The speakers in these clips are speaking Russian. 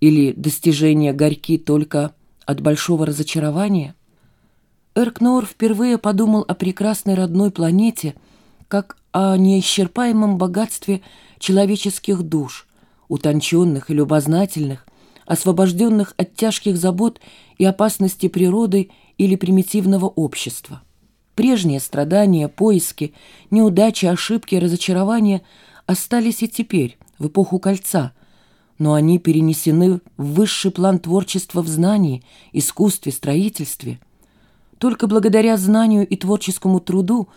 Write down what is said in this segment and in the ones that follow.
Или достижения горьки только от большого разочарования? Эркнор впервые подумал о прекрасной родной планете, как о неисчерпаемом богатстве человеческих душ, утонченных и любознательных, освобожденных от тяжких забот и опасности природы или примитивного общества. Прежние страдания, поиски, неудачи, ошибки, разочарования остались и теперь, в эпоху кольца, но они перенесены в высший план творчества в знании, искусстве, строительстве. Только благодаря знанию и творческому труду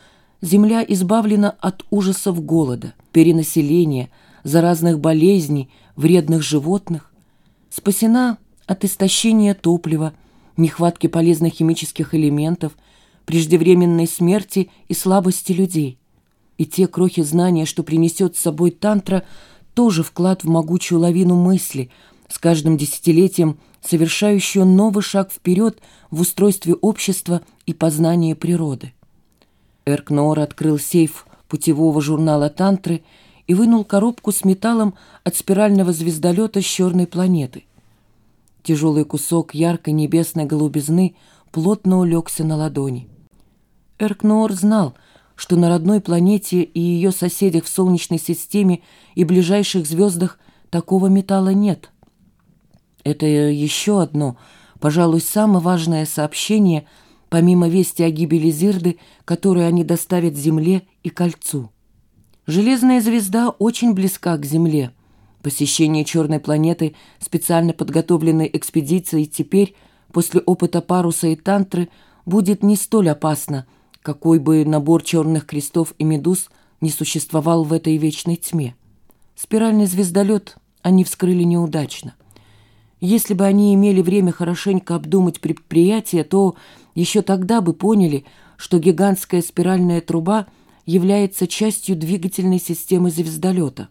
Земля избавлена от ужасов голода, перенаселения, заразных болезней, вредных животных, спасена от истощения топлива, нехватки полезных химических элементов – преждевременной смерти и слабости людей. И те крохи знания, что принесет с собой тантра, тоже вклад в могучую лавину мысли, с каждым десятилетием совершающую новый шаг вперед в устройстве общества и познании природы. Эркноор открыл сейф путевого журнала «Тантры» и вынул коробку с металлом от спирального звездолета с черной планеты. Тяжелый кусок яркой небесной голубизны плотно улегся на ладони. Эркноор знал, что на родной планете и ее соседях в Солнечной системе и ближайших звездах такого металла нет. Это еще одно, пожалуй, самое важное сообщение, помимо вести о гибели Зирды, которую они доставят Земле и Кольцу. Железная звезда очень близка к Земле. Посещение черной планеты специально подготовленной экспедицией теперь, после опыта паруса и тантры, будет не столь опасно – какой бы набор черных крестов и медуз не существовал в этой вечной тьме. Спиральный звездолет они вскрыли неудачно. Если бы они имели время хорошенько обдумать предприятие, то еще тогда бы поняли, что гигантская спиральная труба является частью двигательной системы звездолета.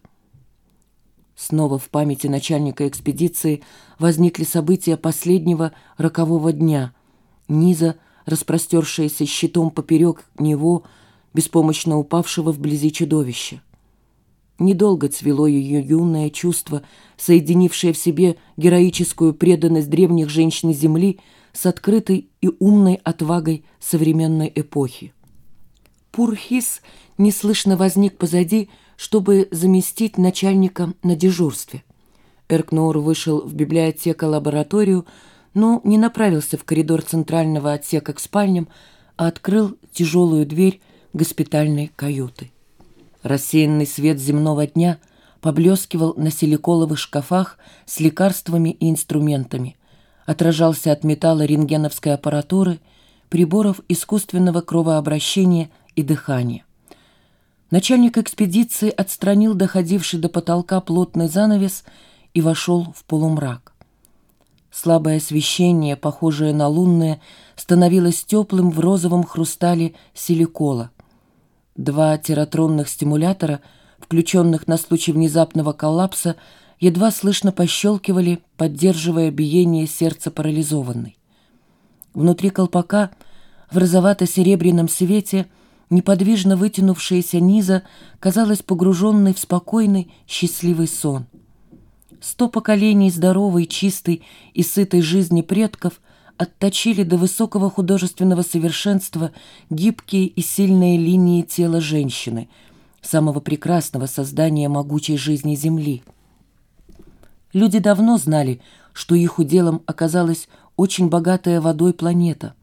Снова в памяти начальника экспедиции возникли события последнего рокового дня. Низа – распростершаяся щитом поперек него, беспомощно упавшего вблизи чудовища. Недолго цвело ее юное чувство, соединившее в себе героическую преданность древних женщин Земли с открытой и умной отвагой современной эпохи. Пурхис неслышно возник позади, чтобы заместить начальника на дежурстве. Эркнор вышел в библиотеку-лабораторию, но не направился в коридор центрального отсека к спальням, а открыл тяжелую дверь госпитальной каюты. Рассеянный свет земного дня поблескивал на силиколовых шкафах с лекарствами и инструментами, отражался от металла рентгеновской аппаратуры, приборов искусственного кровообращения и дыхания. Начальник экспедиции отстранил доходивший до потолка плотный занавес и вошел в полумрак. Слабое освещение, похожее на лунное, становилось теплым в розовом хрустале силикола. Два тератронных стимулятора, включенных на случай внезапного коллапса, едва слышно пощелкивали, поддерживая биение сердца парализованной. Внутри колпака, в розовато-серебряном свете, неподвижно вытянувшаяся низа казалась погруженной в спокойный, счастливый сон — Сто поколений здоровой, чистой и сытой жизни предков отточили до высокого художественного совершенства гибкие и сильные линии тела женщины, самого прекрасного создания могучей жизни Земли. Люди давно знали, что их уделом оказалась очень богатая водой планета –